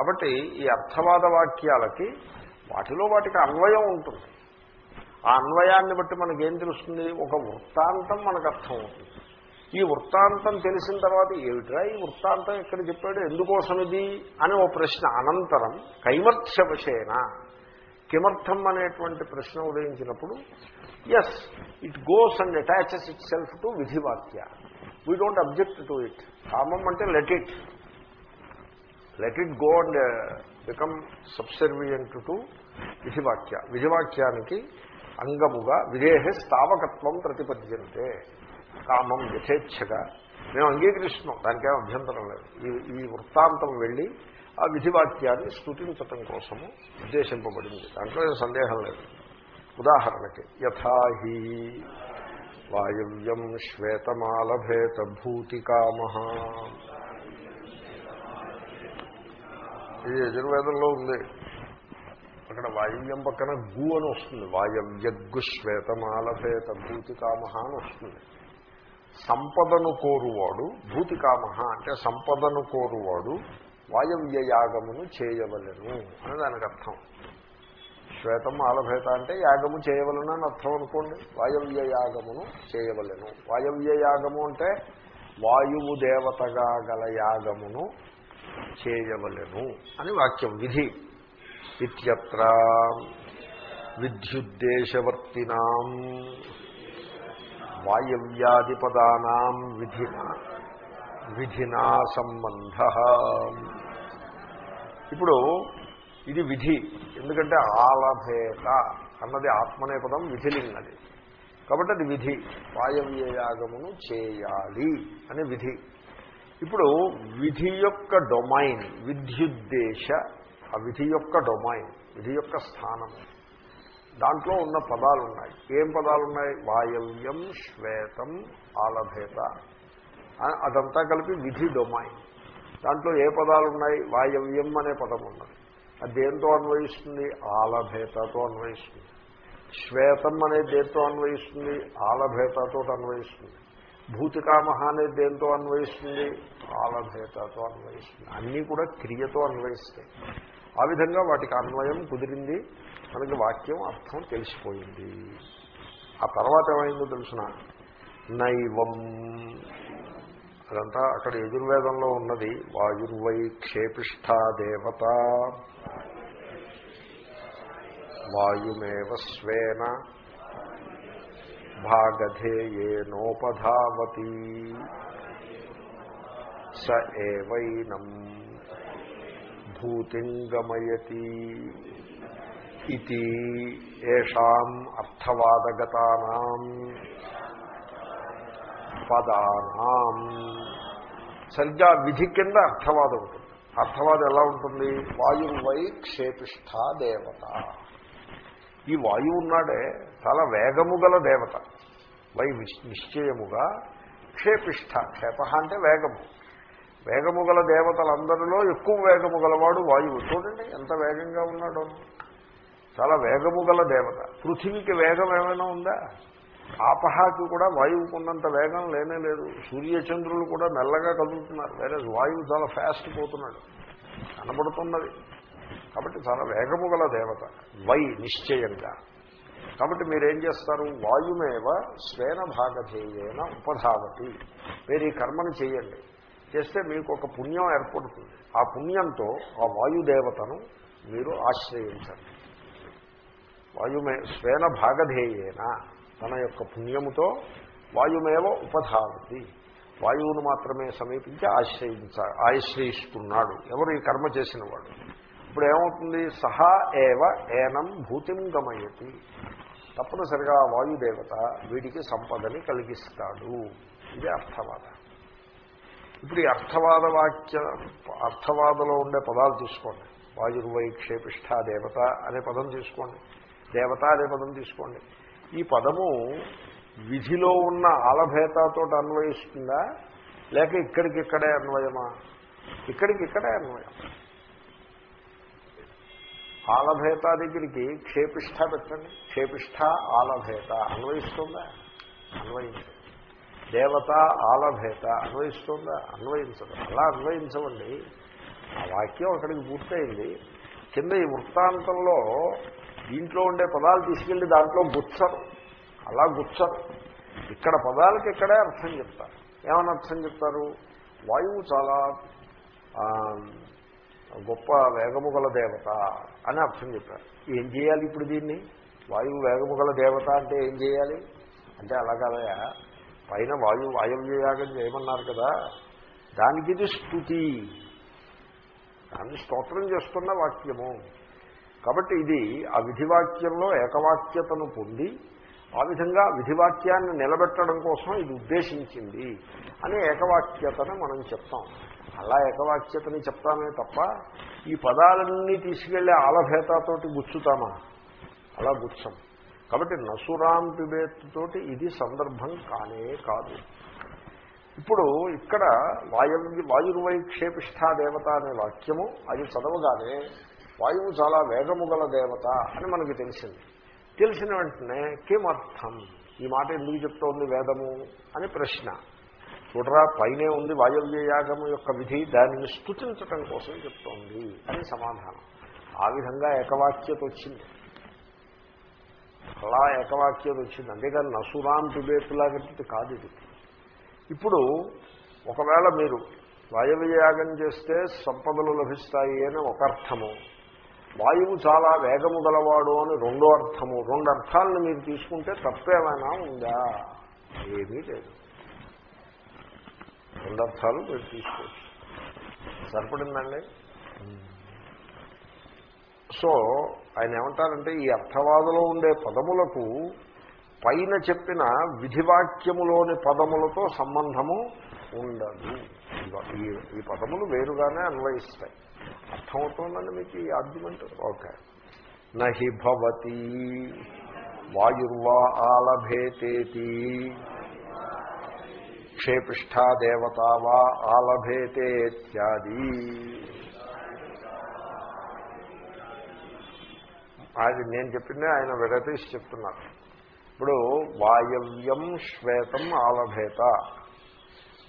కాబట్టి ఈ అర్థవాద వాక్యాలకి వాటిలో వాటికి అన్వయం ఉంటుంది. ఆ అన్వయాన్ని బట్టి మనకేం తెలుస్తుంది? ఒక వృత్తాంతం మనకు అర్థం అవుతుంది. ఈ వృత్తాంతం తెలిసిన తర్వాత ఏమిట్రా ఈ వృత్తాంతం ఎక్కడ చెప్పాడు? ఎందుకోసం ఇది అని ఓ ప్రశ్న అనంతరం కైమర్థ్యవశేన కిమర్థం అనేటువంటి ప్రశ్న ఉదయించినప్పుడు as it goes and attaches itself to విధివాక్య. We don't object to it కామం అంటే let it let it go and become subservient to విధివాక్య విధివాక్యానికి అంగముగా విధేహ స్థావకత్వం ప్రతిపద్యంతే. కామం యథేచ్ఛగా. మేము అంగీకరిస్తున్నాం. దానికేం అభ్యంతరం లేదు. ఈ ఈ వృత్తాంతం వెళ్ళి ఆ విధివాక్యాన్ని స్థుతించటం కోసము ఉద్దేశింపబడింది. దాంట్లో ఏం సందేహం లేదు. ఉదాహరణకి యథాహి వాయవ్యం శ్వేతమాలభేత భూతికామ ఇది యజుర్వేదంలో ఉంది. అక్కడ వాయవ్యం పక్కన గు అని వస్తుంది. వాయవ్యగ్గు శ్వేతమాలభేత భూతికామహ అని వస్తుంది. సంపదను కోరువాడు భూతికామహ అంటే సంపదను కోరువాడు వాయవ్య యాగమును చేయవలను అని దానికి అర్థం. శ్వేతం ఆలభేత అంటే యాగము చేయవలను అని అర్థం అనుకోండి. వాయవ్య యాగమును చేయవలను. వాయవ్య యాగము అంటే వాయువు దేవతగా గల యాగమును చేయవలను అని వాక్యం విధి. ఇత్యత్ర విద్యుద్దేశవర్తినాం వాయవ్యాదిపదానాం విధిన విధినా సంబంధ. ఇప్పుడు ఇది విధి ఎందుకంటే ఆలభేత అన్నది ఆత్మనే పదం విధిలింగది కాబట్టి అది విధి వాయవ్యయాగమును చేయాలి అని విధి. ఇప్పుడు విధి యొక్క డొమైన్ విద్యుద్దేశ ఆ విధి యొక్క డొమైన్ విధి యొక్క స్థానం. దాంట్లో ఉన్న పదాలు ఉన్నాయి ఏం పదాలు ఉన్నాయి వాయవ్యం శ్వేతం ఆలభేత. అదంతా కలిపి విధి డొమైన్. దాంట్లో ఏ పదాలు ఉన్నాయి వాయవ్యం అనే పదం ఉన్నది అది దేంతో అన్వయిస్తుంది? ఆలభేతతో అన్వయిస్తుంది. శ్వేతం అనేది దేంతో అన్వయిస్తుంది? ఆలభేతతో అన్వయిస్తుంది. భూతికామ అనేది దేంతో అన్వయిస్తుంది కాలభేతతో అన్వయిస్తుంది అన్నీ కూడా క్రియతో అన్వయిస్తాయి. ఆ విధంగా వాటికి అన్వయం కుదిరింది మనకి వాక్యం అర్థం తెలిసిపోయింది. ఆ తర్వాత ఏమైందో తెలుసిన? నైవం. అదంతా అక్కడ యజుర్వేదంలో ఉన్నది వాయుర్వై క్షేపిష్ఠా దేవత. వాయుమేవ స్వేన భాగధేయేనోపధావతి స ఏవైనం భూతింగమయతి ఇది ఏషాం అర్థవాదగతానాం పదానాం. సరిగ్గా విధి కింద అర్థవాదం ఉంటుంది. అర్థవాదం ఎలా ఉంటుంది? వాయువై క్షేపిష్ఠ దేవత. ఈ వాయువు ఉన్నాడే చాలా వేగము గల దేవత. వై నిశ్చయముగా క్షేపిష్ట క్షేప అంటే వేగము. వేగము గల దేవతలందరిలో ఎక్కువ వేగము గలవాడు వాయువు. చూడండి ఎంత వేగంగా ఉన్నాడో. చాలా వేగము గల దేవత. పృథివీకి వేగం ఏమైనా ఉందా? ఆపహాకి కూడా వాయువుకు ఉన్నంత వేగం లేనే లేదు. సూర్యచంద్రులు కూడా మెల్లగా కదులుతున్నారు. వేరే వాయువు చాలా ఫాస్ట్ పోతున్నాడు. కనబడుతున్నది. కాబట్టి చాలా వేగము గల దేవత. వై నిశ్చయంగా. కాబట్టి మీరేం చేస్తారు? వాయుమేవ స్వేన భాగధేయేన ఉపధావతి. మీరు ఈ కర్మను చేయండి. చేస్తే మీకు ఒక పుణ్యం ఏర్పడుతుంది. ఆ పుణ్యంతో ఆ వాయుదేవతను మీరు ఆశ్రయించండి. వాయుమే స్వేన భాగధేయేన తన యొక్క పుణ్యముతో వాయుమేవ ఉపధావతి. వాయువును మాత్రమే సమీపించి ఆశ్రయించ ఆశ్రయిస్తున్నాడు. ఎవరు ఈ కర్మ చేసిన వాడు? ఇప్పుడు ఏమవుతుంది? సహా ఏవ ఏనం భూతిం గమయతి. తప్పనిసరిగా వాయుదేవత వీడికి సంపదని కలిగిస్తాడు. ఇది అర్థవాద. ఇప్పుడు ఈ అర్థవాద వాక్య అర్థవాదలో ఉండే పదాలు తీసుకోండి వాయుర్వై క్షేపిష్ఠ దేవత అనే పదం తీసుకోండి దేవత అనే పదం తీసుకోండి ఈ పదము విధిలో ఉన్న ఆలభేతతో అన్వయిస్తుందా? లేక ఇక్కడికిక్కడే అన్వయమా? ఇక్కడికిక్కడే అన్వయం. ఆలభేత దగ్గరికి క్షేపిష్ఠ పెట్టండి. క్షేపిష్ఠ ఆలభేత అన్వయిస్తుందా? అన్వయించదు. దేవత ఆలభేత అన్వయిస్తుందా? అన్వయించదు. అలా అన్వయించవండి ఆ వాక్యం అక్కడికి పూర్తయింది. కింద ఈ వృత్తాంతంలో దీంట్లో ఉండే పదాలు తీసుకెళ్ళి దాంట్లో గుచ్చరు. అలా గుచ్చరు. ఇక్కడ పదాలకి ఇక్కడే అర్థం చెప్తారు. ఏమని అర్థం చెప్తారు? వాయువు చాలా గొప్ప వేగము గల దేవత అని అర్థం చెప్పారు. ఏం చేయాలి ఇప్పుడు దీన్ని? వాయువు వేగము గల దేవత అంటే ఏం చేయాలి? అంటే అలా కాదయా పైన వాయువు వాయువ్యయాగం చేయమన్నారు కదా. దానికి ఇది స్థుతి దాన్ని స్తోత్రం చేస్తున్న వాక్యము. కాబట్టి ఇది ఆ విధివాక్యంలో ఏకవాక్యతను పొంది ఆ విధంగా విధివాక్యాన్ని నిలబెట్టడం కోసం ఇది ఉద్దేశించింది అనే ఏకవాక్యతను మనం చెప్తాం. అలా ఏకవాక్యతని చెప్తామే తప్ప ఈ పదాలన్నీ తీసుకెళ్ళి ఆలభేతతోటి గుచ్చుతామా? అలా గుచ్చం. కాబట్టి నసురాం పిబేత్తోటి ఇది సందర్భం కానే కాదు. ఇప్పుడు ఇక్కడ వాయవ్య వాయుర్వైక్షేపిష్ఠా దేవత అనే వాక్యము అది చదవగానే వాయువు చాలా వేగము గల దేవత అని మనకి తెలిసింది. తెలిసిన వెంటనే కిమర్థం? ఈ మాట ఎందుకు చెప్తోంది వేదము? అని ప్రశ్న. చూడరా పైనే ఉంది వాయవ్య యాగము యొక్క విధి దానిని స్థుతించటం కోసం చెప్తోంది. అని సమాధానం. ఆ విధంగా ఏకవాక్యత వచ్చింది అలా ఏకవాక్యత వచ్చింది అంతేగాని నసురాం పిబేతులాగట్టి కాదు ఇది. ఇప్పుడు ఒకవేళ మీరు వాయవ్య యాగం చేస్తే సంపదలు లభిస్తాయి అని ఒక అర్థము. వాయువు చాలా వేగము గలవాడు అని రెండో అర్థము. రెండు అర్థాలను మీరు తీసుకుంటే తప్పేమైనా ఉందా? ఏమీ లేదు. రెండు అర్థాలు మీరు తీసుకోవచ్చు. సరిపడిందండి? సో ఆయన ఏమంటారంటే ఈ అర్థవాదలో ఉండే పదములకు పైన చెప్పిన విధివాక్యములోని పదములతో సంబంధము ఉండదు. ఈ ఈ పదములు వేరుగానే అన్వయిస్తాయి. అర్థమవుతుందండి మీకు ఈ ఆర్గ్యుమెంట్ ఓకే నహి భవతి వాయుర్వా ఆలభేతేతి క్షేపిష్ఠా దేవత వా ఆలభేతే ఇత్యాది. అది నేను చెప్పిందే ఆయన విడతీసి చెప్తున్నారు. ఇప్పుడు వాయవ్యం శ్వేతం ఆలభేత.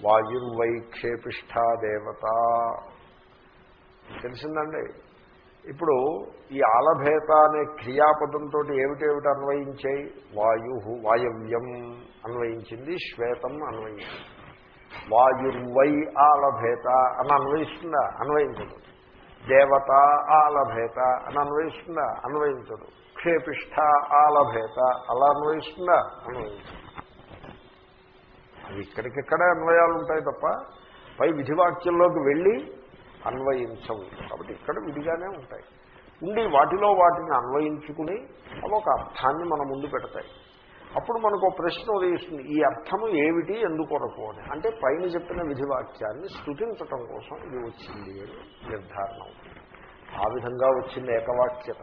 వాయుర్వైక్షేపిష్ఠా దేవత. తెలిసిందండి? ఇప్పుడు ఈ ఆలభేత అనే క్రియాపదంతో ఏమిటేమిటి అన్వయించాయి వాయు వాయవ్యం అన్వయించింది శ్వేతం అన్వయించింది. వాయుర్వై ఆలభేత అని అన్వయిస్తుందా? అన్వయించదు. దేవత ఆలభేత అని అన్వయిస్తుందా? అన్వయించదు. క్షేపిష్ట ఆలభేత అలా అన్వయిస్తుందా? అన్వయించదు. అవి ఇక్కడికిక్కడే అన్వయాలు ఉంటాయి తప్ప పై విధివాక్యంలోకి వెళ్ళి అన్వయించవు. కాబట్టి ఇక్కడ విధిగానే ఉంటాయి. ఉండి వాటిలో వాటిని అన్వయించుకుని అవి ఒక అర్థాన్ని మన ముందు పెడతాయి. అప్పుడు మనకు ఒక ప్రశ్న ఉదయిస్తుంది ఈ అర్థము ఏమిటి ఎందుకొరకు అని. అంటే పైన చెప్పిన విధివాక్యాన్ని స్థుతించటం కోసం ఇది వచ్చింది అని నిర్ధారణ. ఆ విధంగా వచ్చింది ఏకవాక్యత.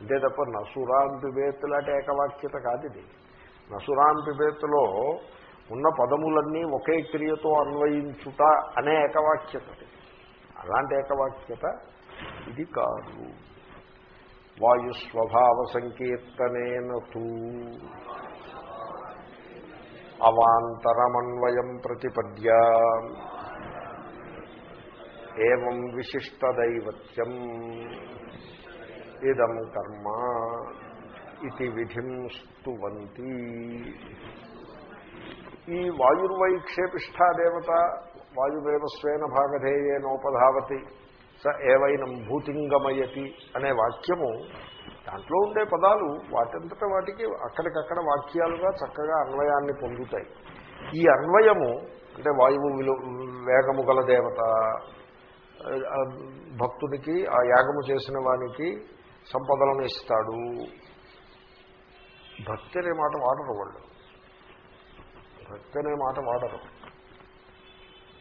అంతే తప్ప నసురాం పిబేత్ లాంటి ఏకవాక్యత కాదు ఇది. నసురాం పిబేత్లో ఉన్న పదములన్నీ ఒకే క్రియతో అన్వయించుట అనే ఏకవాక్యత. ఇది. అలాంటి ఏకవాక్యత ఇది కాదు. వాయుస్వభావ సంకీర్తనేనూ అవాంతరమన్వయం ప్రతిపద్య. ఏం విశిష్టదైవత్యం. ఇదం కర్మ ఇది విధిం స్తువంతి ఈ వాయుర్వైక్షేపిష్ఠా దేవత వాయువేవ స్వేన భాగధేయేనోపధావతి స ఏవైనం భూతింగమయతి అనే వాక్యము దాంట్లో ఉండే పదాలు వాటంతట వాటికి అక్కడికక్కడ వాక్యాలుగా చక్కగా అన్వయాన్ని పొందుతాయి. ఈ అన్వయము అంటే వాయువు విలు వేగము గల దేవత భక్తునికి భక్తుడికి ఆ యాగము చేసిన వానికి సంపదలను ఇస్తాడు. భక్తి అనే మాట వాడరు వాళ్ళు. భక్తి అనే మాట వాడరు.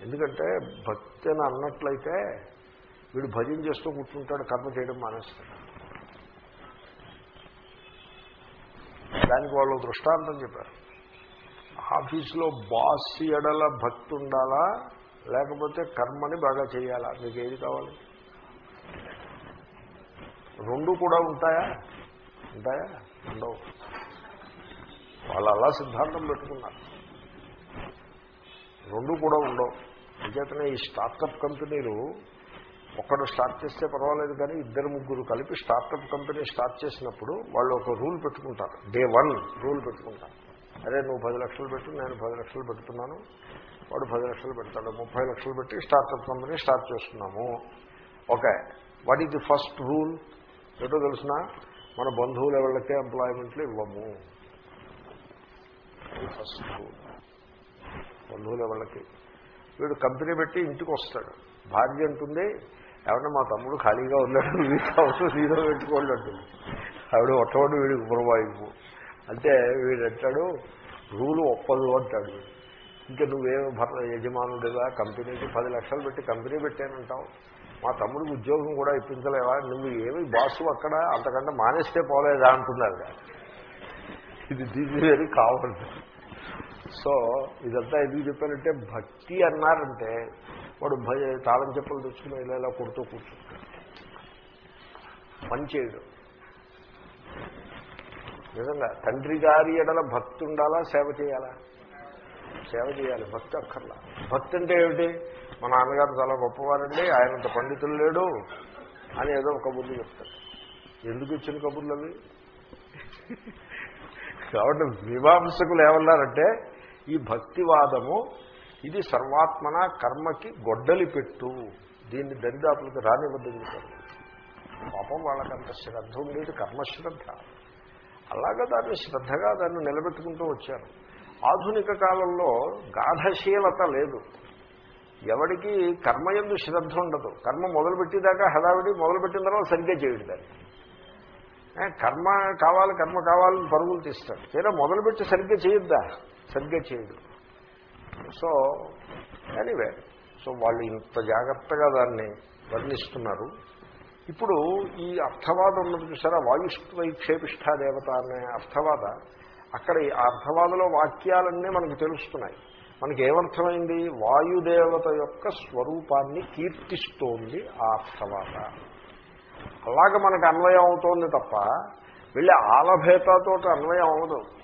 ఎందుకంటే భక్తి అని అన్నట్లయితే వీడు భజన చేస్తూ కూర్చుంటాడు కర్మ చేయడం మానేస్తాడు. దానికి వాళ్ళు దృష్టాంతం చెప్పారు. ఆఫీసులో బాస్ ఎడల భక్తి ఉండాలా లేకపోతే కర్మని బాగా చేయాలా? మీకు ఏది కావాలి? రెండు కూడా ఉంటాయా? ఉంటాయా? ఉండవు. వాళ్ళు అలా సిద్ధాంతం పెట్టుకున్నారు. రెండు కూడా ఉండవు. అంచేతనే ఈ స్టార్టప్ కంపెనీలు ఒక్కడు స్టార్ట్ చేస్తే పర్వాలేదు కానీ ఇద్దరు ముగ్గురు కలిపి స్టార్టప్ కంపెనీ స్టార్ట్ చేసినప్పుడు వాళ్ళు ఒక రూల్ పెట్టుకుంటారు. డే వన్ రూల్ పెట్టుకుంటారు. అరే నువ్వు పది లక్షలు పెట్టు నేను పది లక్షలు పెడుతున్నాను. వాడు పది లక్షలు పెడతాడు ముప్పై లక్షలు పెట్టి స్టార్టప్ కంపెనీ స్టార్ట్ చేస్తున్నాము. Okay what is the first rule ఏటో తెలిసిన? మన బంధువులు ఎవరికే ఎంప్లాయ్మెంట్లు ఇవ్వము. ఫస్ట్ రూల్ బంధువులు ఎవరికి వీడు కంపెనీ పెట్టి ఇంటికి వస్తాడు. భార్య అంటుంది ఏమన్నా మా తమ్ముడు ఖాళీగా ఉన్నాడు? వీడికి అవసరం నీలో పెట్టుకోండి అంటుంది. ఆవిడ ఒట్టవాడు వీడికి పురవాయింపు అంటే వీడు అంటాడు రూలు ఒప్పదు అంటాడు ఇంకా నువ్వేం భర్త యజమానుడిగా కంపెనీకి పది లక్షలు పెట్టి కంపెనీ పెట్టానంటావు. మా తమ్ముడికి ఉద్యోగం కూడా ఇప్పించలేవా? నువ్వు ఏమి బాసు అక్కడ? అంతకంటే మానేస్తే పోలేదా? అంటున్నారు ఇది దీని వెరీ కావాలి సో ఇదంతా ఎందుకు చెప్పారంటే భక్తి అన్నారంటే వాడు భయ తాళం చెప్పులు తెచ్చుకుని ఇలా ఇలా కొడుతూ కూర్చుంటాడు. పని చేయడు. నిజంగా తండ్రి గారి ఎడల భక్తి ఉండాలా సేవ చేయాలా? సేవ చేయాలి భక్తి అక్కర్లా. భక్తి అంటే ఏమిటి? మా నాన్నగారు చాలా గొప్పవారండి ఆయనంత పండితులు లేడు అని ఏదో ఒక కబుర్లు చెప్తాడు ఎందుకు ఇచ్చిన కబుర్లు అవి? కాబట్టి మీమాంసకులు ఏమన్నారంటే ఈ భక్తివాదము ఇది సర్వాత్మన కర్మకి గొడ్డలి పెట్టు. దీన్ని దరిదాపులకు రానివ్వద్దు. పాపం వాళ్ళకంత శ్రద్ధ ఉండేది కర్మశ్రద్ధ అలాగే దాన్ని శ్రద్ధగా దాన్ని నిలబెట్టుకుంటూ వచ్చారు. ఆధునిక కాలంలో గాఢశీలత లేదు. ఎవడికి కర్మయందు శ్రద్ధ ఉండదు. కర్మ మొదలుపెట్టేదాకా హడావిడి మొదలుపెట్టిన తర్వాత సరిగ్గా చేయడు దాన్ని. కర్మ కావాలి కర్మ కావాలని పరుగులు తీస్తాడు. తీరా మొదలుపెట్టి సరిగ్గా చేయొద్దా? సరిగ్గా చేయడు. సో ఎనీవే సో వాళ్ళు ఇంత జాగ్రత్తగా దాన్ని వర్ణిస్తున్నారు. ఇప్పుడు ఈ అర్థవాదం ఉన్నది చూసారా? వాయుష్వైక్షేపిష్ఠా దేవత అనే అర్థవాద. అక్కడ ఈ అర్థవాదలో వాక్యాలన్నీ మనకు తెలుస్తున్నాయి. మనకి ఏమర్థమైంది వాయుదేవత యొక్క స్వరూపాన్ని కీర్తిస్తోంది ఆ అర్థవాద. అలాగ మనకు అన్వయం అవుతోంది తప్ప వెళ్ళి ఆలభేతతో అన్వయం అవ్వదు.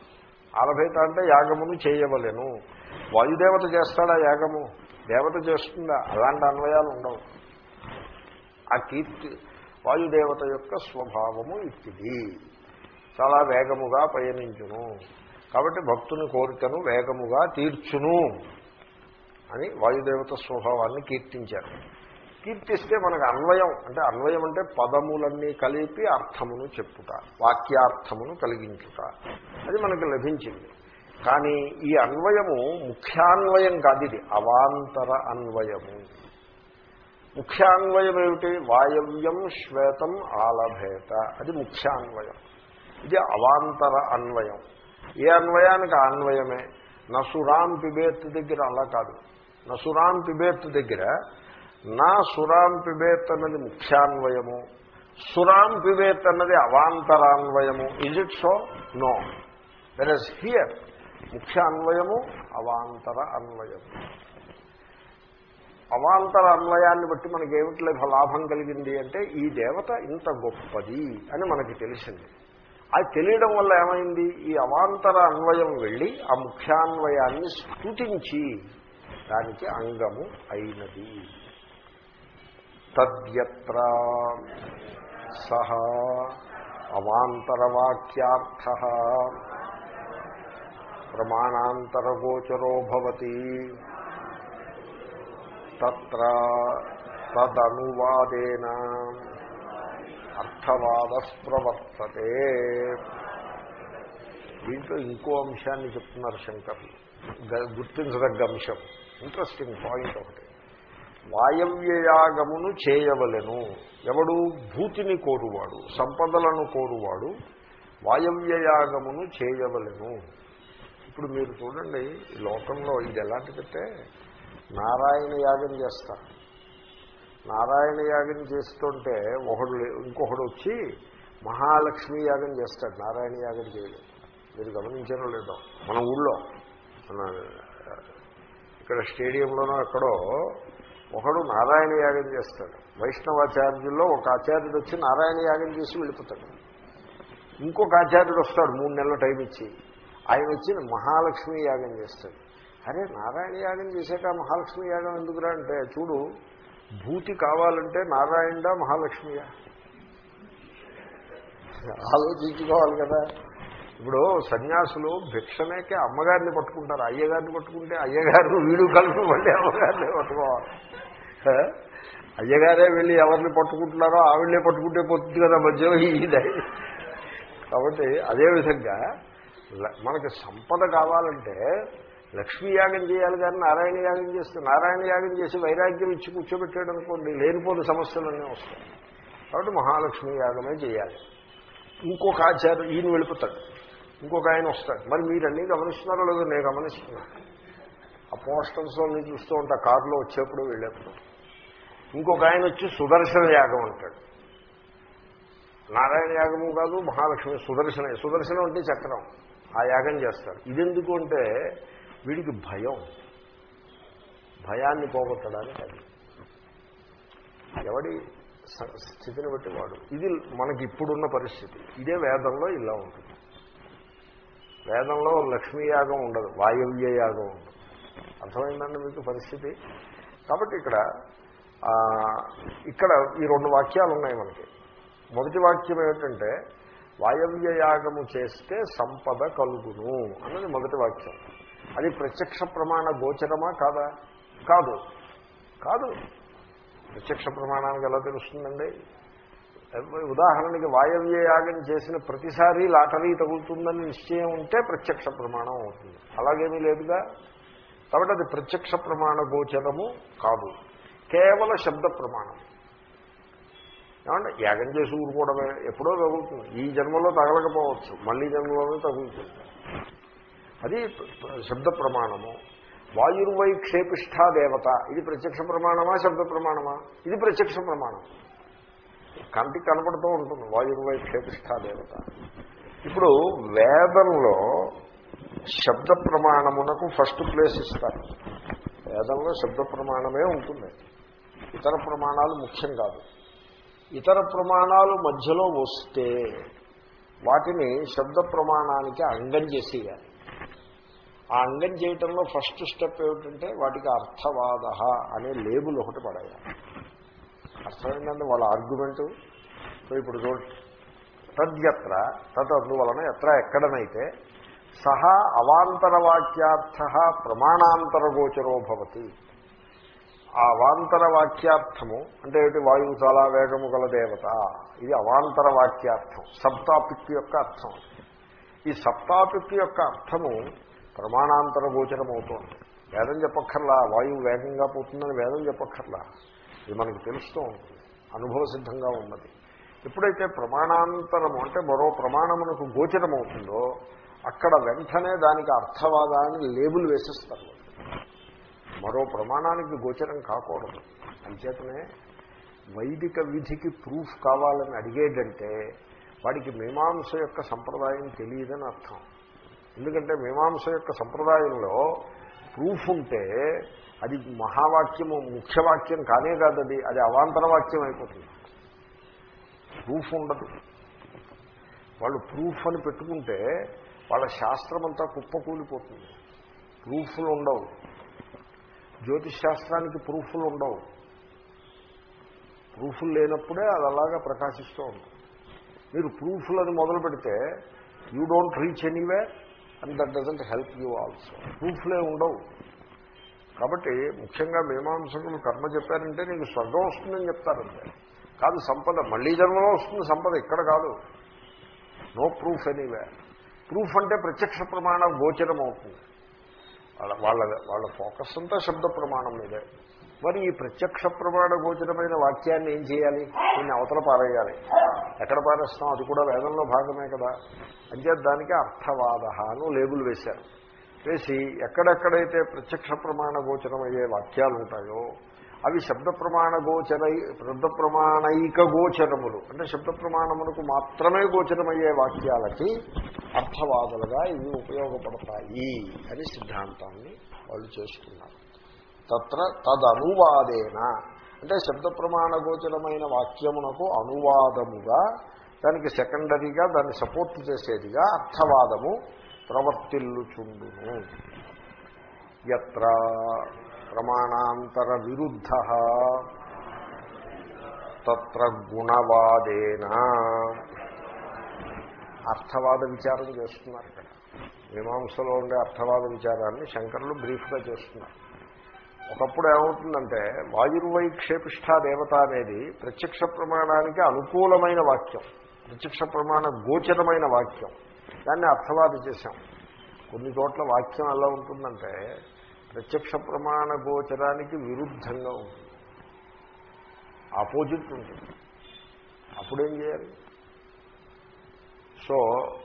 ఆలభేత అంటే యాగమును చేయవలేను. వాయుదేవత చేస్తాడా యాగము? దేవత చేస్తుందా? అలాంటి అన్వయాలు ఉండవు. ఆ కీర్తి వాయుదేవత యొక్క స్వభావము ఇట్టిది. చాలా వేగముగా పయనించును. కాబట్టి భక్తుని కోరికను వేగముగా తీర్చును అని వాయుదేవత స్వభావాన్ని కీర్తించారు. కీర్తిస్తే మనకు అన్వయం. అంటే అన్వయం అంటే పదములన్నీ కలిపి అర్థమును చెప్పుట వాక్యార్థమును కలిగించుట. అది మనకు లభించింది. కానీ ఈ అన్వయము ముఖ్యాన్వయం కాదు ఇది అవాంతర అన్వయము. ముఖ్యాన్వయం ఏమిటి? వాయవ్యం శ్వేతం ఆలభేత. అది ముఖ్యాన్వయం. ఇది అవాంతర అన్వయం. ఏ అన్వయానికి అన్వయమే? నసురాం పిబేత్ దగ్గర అలా కాదు. నసురాం పిబేత్ దగ్గర నా సురాం పిబేత్ అన్నది ముఖ్యాన్వయము. సురాం పిబేత్ అన్నది అవాంతరాన్వయము. Is it so no there is here ముఖ్య అన్వయము అవాంతర అన్వయము అవాంతర అన్వయాన్ని బట్టి మనకి ఏమిటి లాభం కలిగింది అంటే ఈ దేవత ఇంత గొప్పది అని మనకి తెలిసింది. అది తెలియడం వల్ల ఏమైంది? ఈ అవాంతర అన్వయం వెళ్ళి ఆ ముఖ్యాన్వయాన్ని స్ఫుతించి దానికి అంగము అయినది. తద్యత్ర. సహ అవాంతరవాక్యార్థ. ప్రమాణాంతరగోచరో భవతి. తత్ర తదనువాదేన. అర్థవాదస్ ప్రవర్తతే దీంట్లో ఇంకో అంశాన్ని చెప్తున్నారు శంకర్లు. గుర్తించదగ్గ అంశం. ఇంట్రెస్టింగ్ పాయింట్ ఒకటి. వాయవ్యయాగమును చేయవలను. ఎవడు భూతిని కోరువాడు సంపదలను కోరువాడు వాయవ్యయాగమును చేయవలను. ఇప్పుడు మీరు చూడండి ఈ లోకంలో ఇది ఎలాంటిదంటే నారాయణ యాగం చేస్తారు. నారాయణ యాగం చేస్తుంటే ఒకడు ఇంకొకడు వచ్చి మహాలక్ష్మి యాగం చేస్తాడు నారాయణ యాగం చేయలేదు మీరు గమనించారో లేదో? మన ఊళ్ళో మన ఇక్కడ స్టేడియంలోనో ఎక్కడో ఒకడు నారాయణ యాగం చేస్తాడు. వైష్ణవాచార్యుల్లో ఒక ఆచార్యుడు వచ్చి నారాయణ యాగం చేసి వెళ్ళిపోతాడు. ఇంకొక ఆచార్యుడు వస్తాడు మూడు నెలల టైం ఇచ్చి. ఆయన వచ్చి మహాలక్ష్మి యాగం చేస్తాడు. అరే నారాయణ యాగం చేశాక మహాలక్ష్మి యాగం ఎందుకురా అంటే చూడు భూతి కావాలంటే నారాయణ మహాలక్ష్మియా? ఆలోచించుకోవాలి కదా. ఇప్పుడు సన్యాసులు భిక్షనేకే అమ్మగారిని పట్టుకుంటారు అయ్యగారిని పట్టుకుంటే అయ్యగారు వీడు కలిపి మళ్ళీ అమ్మగారిని పట్టుకోవాలి. అయ్యగారే వెళ్ళి ఎవరిని పట్టుకుంటున్నారో ఆవిడనే పట్టుకుంటే పోతుంది కదా మధ్యలో ఇది. కాబట్టి అదేవిధంగా మనకి సంపద కావాలంటే లక్ష్మీ యాగం చేయాలి కానీ నారాయణ యాగం చేస్తే నారాయణ యాగం చేసి వైరాగ్యం ఇచ్చి కూర్చోబెట్టాడు అనుకోండి లేనిపోని సమస్యలన్నీ వస్తాయి. కాబట్టి మహాలక్ష్మి యాగమే చేయాలి. ఇంకొక ఆచారం ఈయన వెళ్ళిపోతాడు. ఇంకొక ఆయన వస్తాడు. మరి మీరు గమనిస్తున్నారో లేదో నేను గమనిస్తున్నాను. ఆ పోస్టర్స్ నేను చూస్తూ ఉంటా కారులో వచ్చేప్పుడు వెళ్ళేప్పుడు. ఇంకొక ఆయన వచ్చి సుదర్శన యాగం అంటాడు. నారాయణ యాగము కాదు మహాలక్ష్మి సుదర్శన సుదర్శనం అంటే చక్రం. ఆ యాగం చేస్తాడు ఇదెందుకు అంటే వీడికి భయం. భయాన్ని పోగొట్టడానికి అది. ఎవడి స్థితిని బట్టి వాడు. ఇది మనకి ఇప్పుడున్న పరిస్థితి. ఇదే వేదంలో ఇలా ఉంటుంది. వేదంలో లక్ష్మీ యాగం ఉండదు వాయవ్య యాగం ఉండదు. అర్థమైందండి మీకు పరిస్థితి? కాబట్టి ఇక్కడ ఇక్కడ ఈ రెండు వాక్యాలు ఉన్నాయి మనకి. మొదటి వాక్యం ఏమిటంటే వాయవ్య యాగము చేస్తే సంపద కలుగును అన్నది మొదటి వాక్యం. అది ప్రత్యక్ష ప్రమాణ గోచరమా కాదా? కాదు. కాదు. ప్రత్యక్ష ప్రమాణానికి ఎలా తెలుస్తుందండి? ఉదాహరణకి వాయవ్య యాగం చేసిన ప్రతిసారి లాటరీ తగులుతుందని నిశ్చయం ఉంటే ప్రత్యక్ష ప్రమాణం అవుతుంది. అలాగేమీ లేదుగా. కాబట్టి అది ప్రత్యక్ష ప్రమాణ గోచరము కాదు. కేవల శబ్ద ప్రమాణం. ఏమంటే యాగం చేసి ఊరుకోవడమే. ఎప్పుడో తగులుతుంది. ఈ జన్మలో తగలకపోవచ్చు. మళ్ళీ జన్మలోనే తగులుతుంది. అది శబ్ద ప్రమాణము. వాయుర్వై క్షేపిష్ఠా దేవత ఇది ప్రత్యక్ష ప్రమాణమా శబ్ద ప్రమాణమా? ఇది ప్రత్యక్ష ప్రమాణం. కంటికి కనపడుతూ ఉంటుంది. వాయుర్వై క్షేపిష్ఠా దేవత ఇప్పుడు వేదంలో శబ్ద ప్రమాణమునకు ఫస్ట్ ప్లేస్ ఇస్తారు. వేదంలో శబ్ద ప్రమాణమే ఉంటుంది. ఇతర ప్రమాణాలు ముఖ్యం కాదు. ఇతర ప్రమాణాలు మధ్యలో వస్తే వాటిని శబ్ద ప్రమాణానికి అంగం చేసేయాలి. ఆ అంగం చేయటంలో ఫస్ట్ స్టెప్ ఏమిటంటే వాటికి అర్థవాద అనే లేబుల్ ఒకటి పడాలి అర్థమైందండి వాళ్ళ ఆర్గ్యుమెంటు? సో ఇప్పుడు చూడండి. తద్యత్ర తద్ అందువలన ఎత్ర ఎక్కడనైతే సహా అవాంతర వాక్యార్థ ప్రమాణాంతరగోచరో భవతి. ఆ అవాంతర వాక్యార్థము అంటే వాయువు చాలా వేగము గల దేవత. ఇది అవాంతర వాక్యార్థం. సప్తాపిక్ యొక్క అర్థం. ఈ సప్తాపిక్ యొక్క అర్థము ప్రమాణాంతర గోచరం అవుతోంది వేదం చెప్పక్కర్లా. వాయువు వేగంగా పోతుందని వేదం చెప్పక్కర్లా. ఇది మనకు తెలుస్తూ ఉంటుంది. అనుభవ సిద్ధంగా ఉన్నది. ఎప్పుడైతే ప్రమాణాంతరము అంటే మరో ప్రమాణమునకు గోచరం అవుతుందో అక్కడ వెంటనే దానికి అర్థవాదాన్ని లేబుల్ వేసిస్తారు మరో ప్రమాణానికి గోచరం కాకూడదు. అంచేతనే వైదిక విధికి ప్రూఫ్ కావాలని అడిగేటంటే వాడికి మీమాంస యొక్క సంప్రదాయం తెలియదని అర్థం. ఎందుకంటే మీమాంస యొక్క సంప్రదాయంలో ప్రూఫ్ ఉంటే అది మహావాక్యము ముఖ్యవాక్యం కానే కాదు అది అది అవాంతర వాక్యం అయిపోతుంది. ప్రూఫ్ ఉండదు. వాళ్ళు ప్రూఫ్ అని పెట్టుకుంటే వాళ్ళ శాస్త్రం అంతా కుప్పకూలిపోతుంది ప్రూఫ్లు ఉండవు. జ్యోతిష్ శాస్త్రానికి ప్రూఫ్లు ఉండవు. ప్రూఫ్లు లేనప్పుడే అది అలాగా ప్రకాశిస్తూ ఉంటుంది. మీరు ప్రూఫ్లని మొదలు పెడితే you don't reach anyway and that doesn't help you also. ప్రూఫ్లే ఉండవు. కాబట్టి ముఖ్యంగా మీమాంసకులు కర్మ చెప్పారంటే నీకు స్వర్గం వస్తుందని చెప్తారంటే కాదు సంపద. మళ్ళీ జన్మలో వస్తుంది సంపద. ఇక్కడ కాదు. నో ప్రూఫ్ ఎనీవే ప్రూఫ్ అంటే ప్రత్యక్ష ప్రమాణం గోచరం అవుతుంది వాళ్ళ వాళ్ళ ఫోకస్ అంతా శబ్ద ప్రమాణం మీదే. మరి ఈ ప్రత్యక్ష ప్రమాణ గోచరమైన వాక్యాన్ని ఏం చేయాలి? దీన్ని అవతల పారేయాలి. ఎక్కడ పారేస్తాం? అది కూడా వేదంలో భాగమే కదా. అంచేత దానికి అర్థవాద అని లేబుల్ వేశారు. వేసి ఎక్కడెక్కడైతే ప్రత్యక్ష ప్రమాణ గోచరమయ్యే వాక్యాలు ఉంటాయో అవి శబ్ద ప్రమాణ గోచర శబ్ద ప్రమాణైక గోచరములు. అంటే శబ్ద ప్రమాణములకు మాత్రమే గోచరమయ్యే వాక్యాలకి అర్థవాదులుగా ఇవి ఉపయోగపడతాయి అని సిద్ధాంతాన్ని వాళ్ళు చేసుకున్నారు తత్ర తదనువాదేన. అంటే శబ్ద ప్రమాణ గోచరమైన వాక్యమునకు అనువాదముగా దానికి సెకండరీగా దాన్ని సపోర్ట్ చేసేదిగా అర్థవాదము ప్రవర్తిల్లుచుండును. ఎత్ర ప్రమాణాంతర విరుద్ధ తత్ర గుణవాదేన. అర్థవాద విచారం చేస్తున్నారు ఇక్కడ. మీమాంసలో ఉండే అర్థవాద విచారాన్ని శంకరులు బ్రీఫ్గా చేస్తున్నారు. ఒకప్పుడు ఏమవుతుందంటే వాయుర్వైక్షేపిష్ఠ దేవత అనేది ప్రత్యక్ష ప్రమాణానికి అనుకూలమైన వాక్యం ప్రత్యక్ష ప్రమాణ గోచరమైన వాక్యం. దాన్ని అర్థవాద చేశాం. కొన్ని చోట్ల వాక్యం ఎలా ఉంటుందంటే ప్రత్యక్ష ప్రమాణ గోచరానికి విరుద్ధంగా ఉంటుంది. ఆపోజిట్ ఉంటుంది. అప్పుడేం చేయాలి? సో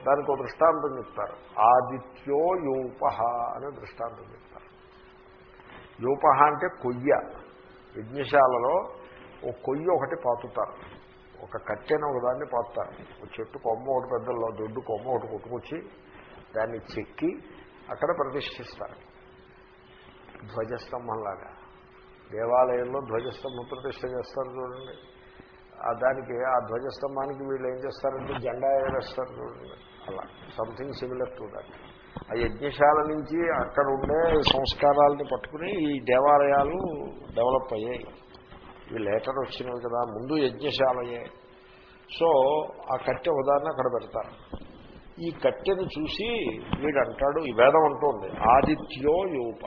దానికి ఒక దృష్టాంతం చెప్తారు. ఆదిత్యో యూపహ అనే దృష్టాంతం చెప్తారు. యూపహ అంటే కొయ్య. యజ్ఞశాలలో ఒక కొయ్య ఒకటి పాతుతారు. ఒక కట్టెన ఒకదాన్ని పాతుతారు. ఒక చెట్టు కొమ్మ ఒకటి పెద్దల్లో దొడ్డు కొమ్మ ఒకటి కొట్టుకొచ్చి దాన్ని చెక్కి అక్కడ ప్రతిష్ఠిస్తారు. ధ్వజస్తంభంలాగా. దేవాలయంలో ధ్వజస్తంభం ప్రతిష్ట చేస్తారు చూడండి. దానికి ఆ ధ్వజస్తంభానికి వీళ్ళు ఏం చేస్తారంటే జెండా వేస్తారు చూడండి. అలా సంథింగ్ సిమిలర్ టు దాట్ ఆ యజ్ఞశాల నుంచి అక్కడ ఉండే సంస్కారాలని పట్టుకుని ఈ దేవాలయాలు డెవలప్ అయ్యాయి. ఇవి లేటర్ వచ్చినవి కదా ముందు యజ్ఞశాలయే. సో ఆ కట్టె ఉదాహరణ అక్కడ పెడతారు. ఈ కట్టెను చూసి వీడు అంటాడు ఈ వేదం అంటోంది ఆదిత్యో యూప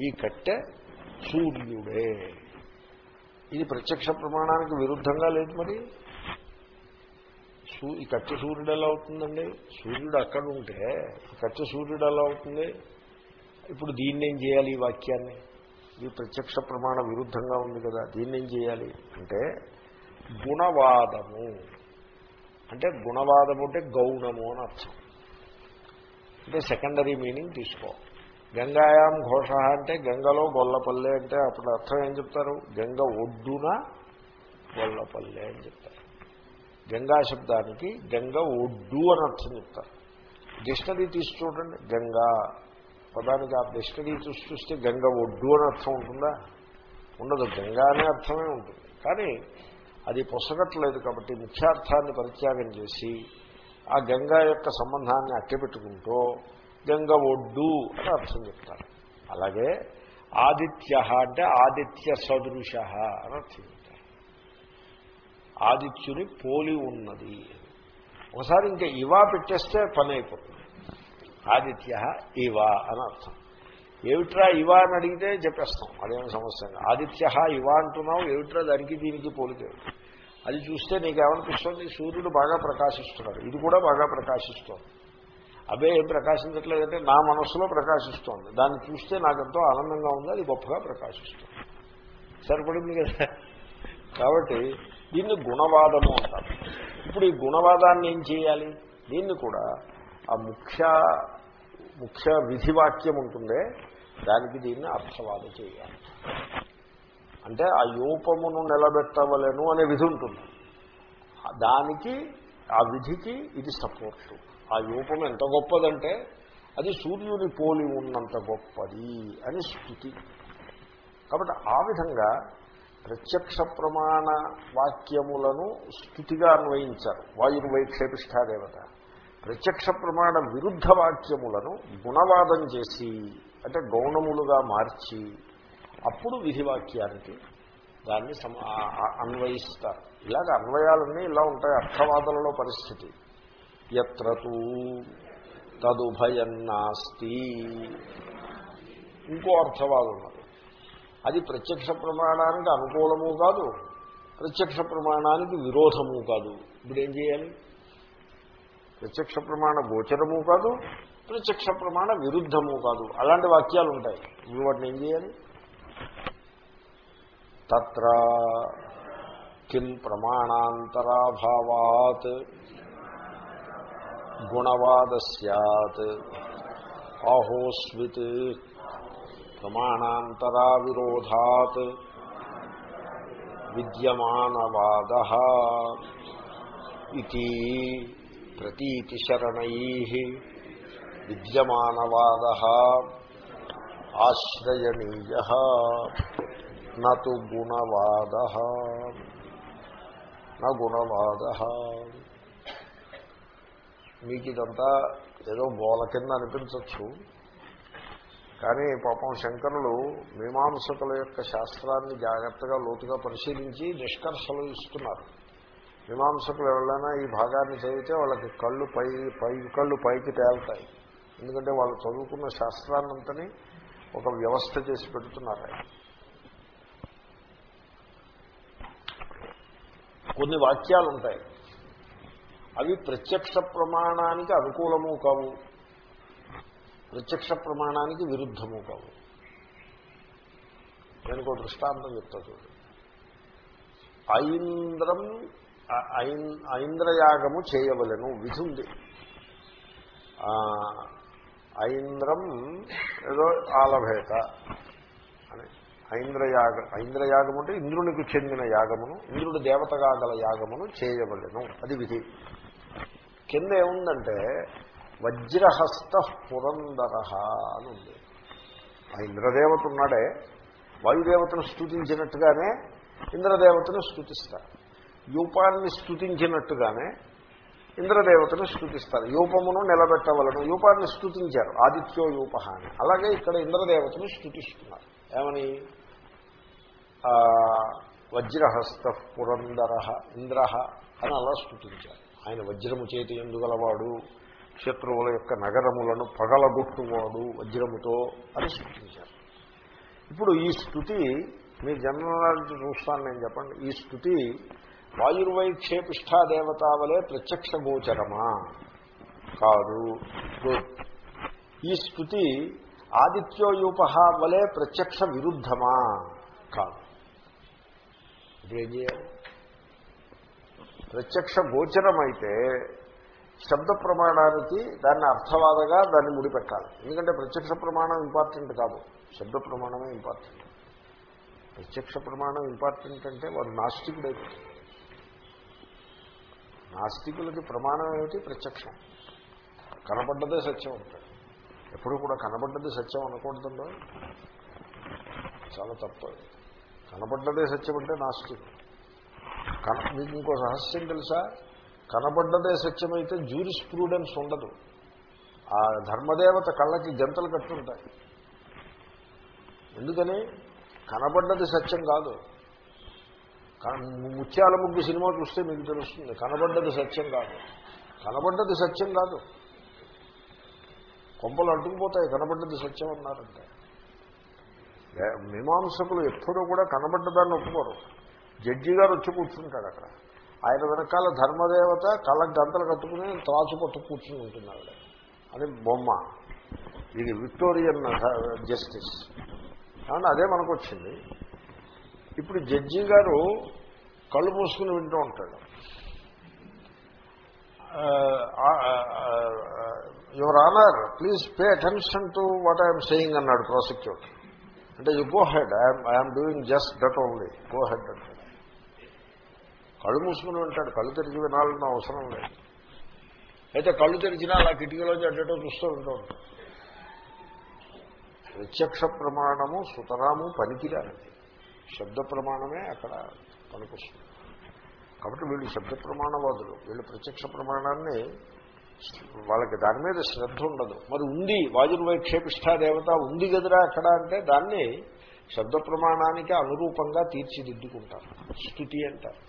ఈ కట్టె సూర్యుడే. ఇది ప్రత్యక్ష ప్రమాణానికి విరుద్ధంగా లేదు మరి. సూ ఈ కట్టె సూర్యుడు ఎలా అవుతుందండి? సూర్యుడు అక్కడ ఉంటే ఈ కట్టె సూర్యుడు ఎలా అవుతుంది? ఇప్పుడు దీన్ని ఏం చేయాలి ఈ వాక్యాన్ని? ఇది ప్రత్యక్ష ప్రమాణ విరుద్ధంగా ఉంది కదా దీన్ని ఏం చేయాలి అంటే గుణవాదము. అంటే గుణవాదము అంటే గౌణము అని అర్థం. అంటే సెకండరీ మీనింగ్ తీసుకో. గంగాయాం ఘోష అంటే గంగలో గొల్లపల్లె అంటే అప్పుడు అర్థం ఏం చెప్తారు? గంగ ఒడ్డున గొల్లపల్లె అని చెప్తారు. గంగా శబ్దానికి గంగ ఒడ్డు అని అర్థం చెప్తారు. డిక్షనరీ తీసి చూడండి. గంగా పదానికి ఆ డిక్షనరీ చూసి చూస్తే గంగ ఒడ్డు అని అర్థం ఉంటుందా? ఉండదు. గంగా అనే అర్థమే ఉంటుంది. కానీ అది పొసగట్లేదు కాబట్టి ముఖ్యార్థాన్ని పరిత్యాగం చేసి ఆ గంగా యొక్క సంబంధాన్ని అట్టెపెట్టుకుంటూ గంగ ఒడ్డు అని అర్థం చెప్తారు. అలాగే ఆదిత్య అంటే ఆదిత్య సదృశ అని అర్థం చెప్తారు. ఆదిత్యుని పోలి ఉన్నది. ఒకసారి ఇంకా ఇవా పెట్టేస్తే పని అయిపోతుంది. ఆదిత్య ఇవా అని అర్థం. ఏమిట్రా ఇవా అని అడిగితే చెప్పేస్తాం. అదేం సమస్య ఆదిత్య ఇవా అంటున్నావు ఏమిట్రా దానికి దీనికి పోలితే అది చూస్తే నీకేమనిపిస్తుంది? సూర్యుడు బాగా ప్రకాశిస్తున్నాడు. ఇది కూడా బాగా ప్రకాశిస్తోంది. అవే ఏం ప్రకాశించట్లేదంటే నా మనస్సులో ప్రకాశిస్తోంది. దాన్ని చూస్తే నాకెంతో ఆనందంగా ఉంది అది గొప్పగా ప్రకాశిస్తుంది. సరిపడింది కదా కాబట్టి దీన్ని గుణవాదము అంటారు. ఇప్పుడు ఈ గుణవాదాన్ని ఏం చేయాలి? దీన్ని కూడా ఆ ముఖ్య ముఖ్య విధివాక్యం ఉంటుందే దానికి దీన్ని అర్థవాద చేయాలి. అంటే ఆ యూపమును నిలబెట్టవలను అనే విధి ఉంటుంది. దానికి ఆ విధికి ఇది సపోర్టు. ఆ రూపం ఎంత గొప్పదంటే అది సూర్యుని పోలి ఉన్నంత గొప్పది అని స్థుతి. కాబట్టి ఆ విధంగా ప్రత్యక్ష ప్రమాణ వాక్యములను స్థుతిగా అన్వయించారు. వాయుర్వైక్షేపిష్టాదేవత. ప్రత్యక్ష ప్రమాణ విరుద్ధ వాక్యములను గుణవాదం చేసి అంటే గౌణములుగా మార్చి అప్పుడు విధివాక్యానికి దాన్ని అన్వయిస్తారు. ఇలాగ అన్వయాలన్నీ ఇలా ఉంటాయి అర్థవాదులలో పరిస్థితి. ఎత్రతూ తదుభయన్నాస్తి. ఇంకో అర్థవాదం ఉన్నది అది ప్రత్యక్ష ప్రమాణానికి అనుకూలము కాదు ప్రత్యక్ష ప్రమాణానికి విరోధము కాదు. ఇప్పుడు ఏం చేయాలి? ప్రత్యక్ష ప్రమాణ గోచరము కాదు ప్రత్యక్ష ప్రమాణ విరుద్ధము కాదు. అలాంటి వాక్యాలు ఉంటాయి ఇవి వాటిని ఏం చేయాలి? తత్ర కిం ప్రమాణాంతరాభావాత్. గుణవాద సత్ ఆహోస్విత్. ప్రమాణాంతరా విరోధాత్ విద్యమానవాద. ఇది ప్రతీతిశరణై. విద్యమానవాద. ఆశ్రయణీయ. నతు గుణవాద. నా గుణవాద. మీకు ఇదంతా ఏదో గోల కింద అనిపించవచ్చు కానీ పాపం శంకరులు మీమాంసకుల యొక్క శాస్త్రాన్ని జాగ్రత్తగా లోతుగా పరిశీలించి నిష్కర్షలు ఇస్తున్నారు. మీమాంసకులు ఎవరైనా ఈ భాగాన్ని చదివితే వాళ్ళకి కళ్ళు పై పై కళ్ళు పైకి తేలుతాయి. ఎందుకంటే వాళ్ళు చదువుకున్న శాస్త్రాన్నంతని ఒక వ్యవస్థ చేసి పెడుతున్నారు కొన్ని వాక్యాలు ఉంటాయి అవి ప్రత్యక్ష ప్రమాణానికి అనుకూలము కావు. ప్రత్యక్ష ప్రమాణానికి విరుద్ధము కావు. నేను ఒక దృష్టాంతం చెప్తా చూడండి ఐంద్రం ఐంద్రయాగము చేయవలను విధి ఉంది ఐంద్రం ఏదో ఆలభేత. అని ఐంద్రయాగ ఐంద్రయాగం అంటే ఇంద్రునికి చెందిన యాగమును ఇంద్రుడు దేవతగా గల యాగమును చేయవలను. అది విధి. కింద ఏముందంటే వజ్రహస్త పురందర అని ఉంది. ఆ ఇంద్రదేవత ఉన్నాడే వాయుదేవతను స్థుతించినట్టుగానే ఇంద్రదేవతను స్థుతిస్తారు యూపాన్ని స్థుతించినట్టుగానే ఇంద్రదేవతను స్థుతిస్తారు యూపమును నిలబెట్టవలను యూపాన్ని స్థుతించారు ఆదిత్యో యూప అని. అలాగే ఇక్కడ ఇంద్రదేవతను స్థుతిస్తున్నారు ఏమని? వజ్రహస్త పురందర ఇంద్ర అని అలా స్థుతించారు ఆయన వజ్రము చేతి ఎందుగలవాడు శత్రువుల యొక్క నగరములను పగలగొట్టువాడు వజ్రముతో అని స్థుతించారు ఇప్పుడు ఈ స్థుతి మీ జనరల్ చూస్తాను నేను చెప్పండి. ఈ స్థుతి వాయుర్వైక్షేపిష్టా దేవతావలే ప్రత్యక్ష గోచరమా? కాదు. ఈ స్థుతి ఆదిత్యోయూపహ వలే ప్రత్యక్ష విరుద్ధమా? కాదు. ఇదేం చేయాలి? ప్రత్యక్ష గోచరమైతే శబ్ద ప్రమాణానికి దాన్ని అర్థవాదగా దాన్ని ముడిపెట్టాలి. ఎందుకంటే ప్రత్యక్ష ప్రమాణం ఇంపార్టెంట్ కాదు. శబ్ద ప్రమాణమే ఇంపార్టెంట్. ప్రత్యక్ష ప్రమాణం ఇంపార్టెంట్ అంటే వారు నాస్తికుడైపోతుంది నాస్తికులకి ప్రమాణం ఏమిటి? ప్రత్యక్షం. కనబడ్డదే సత్యం ఉంటాడు ఎప్పుడు కూడా కనబడ్డది సత్యం అనకూడదండో. చాలా తప్పు కనబడ్డదే సత్యం అంటే నాస్తికుడు. కన మీకు ఇంకో రహస్యం తెలుసా? కనబడ్డదే సత్యమైతే జూరిస్ ప్రూడెన్స్ ఉండదు. ఆ ధర్మదేవత కళ్ళకి గంతలు కట్టుంటాయి. ఎందుకని? కనబడ్డది సత్యం కాదు. ముత్యాల ముగ్గు సినిమా చూస్తే మీకు తెలుస్తుంది కనబడ్డది సత్యం కాదు. కనబడ్డది సత్యం కాదు. కొంపలు అడ్డుకుపోతాయి కనబడ్డది సత్యం అన్నారంటే. మీమాంసకులు ఎప్పుడూ కూడా కనబడ్డదాన్ని ఒప్పుకోరు. జడ్జి గారు వచ్చి కూర్చుంటాడు అక్కడ. ఆయన వెనకాల ధర్మదేవత కళ్ళ గంతలు కట్టుకుని త్రాసు పట్టు కూర్చుని ఉంటున్నాడు అది బొమ్మ. ఇది విక్టోరియన్ జస్టిస్. కాబట్టి అదే మనకు వచ్చింది ఇప్పుడు జడ్జి గారు కళ్ళు మూసుకుని వింటూ ఉంటాడు. Your honour please pay attention to what I'm saying అన్నాడు ప్రాసిక్యూటర్. అంటే you go ahead I'm doing just that only. Go ahead అంటే. కళ్ళు మూసుకుని ఉంటాడు. కళ్ళు తెరిచి వినాలన్న అవసరం లేదు. అయితే కళ్ళు తెరిచినా అలా కిటికీలోంచి అడ్డటో చూస్తూ ఉంటూ ఉంటాడు ప్రత్యక్ష ప్రమాణము సుతరాము పనికిరానిది శబ్ద ప్రమాణమే అక్కడ పనికొస్తుంది. కాబట్టి వీళ్ళు శబ్ద ప్రమాణవాదులు. వీళ్ళు ప్రత్యక్ష ప్రమాణాన్ని వాళ్ళకి దాని మీద శ్రద్ధ ఉండదు. మరి ఉంది వాయుర్వైక్షేపిష్టా దేవత ఉంది కదరా అక్కడ అంటే దాన్ని శబ్ద ప్రమాణానికి అనురూపంగా తీర్చిదిద్దుకుంటారు. స్థుతి అంటారు.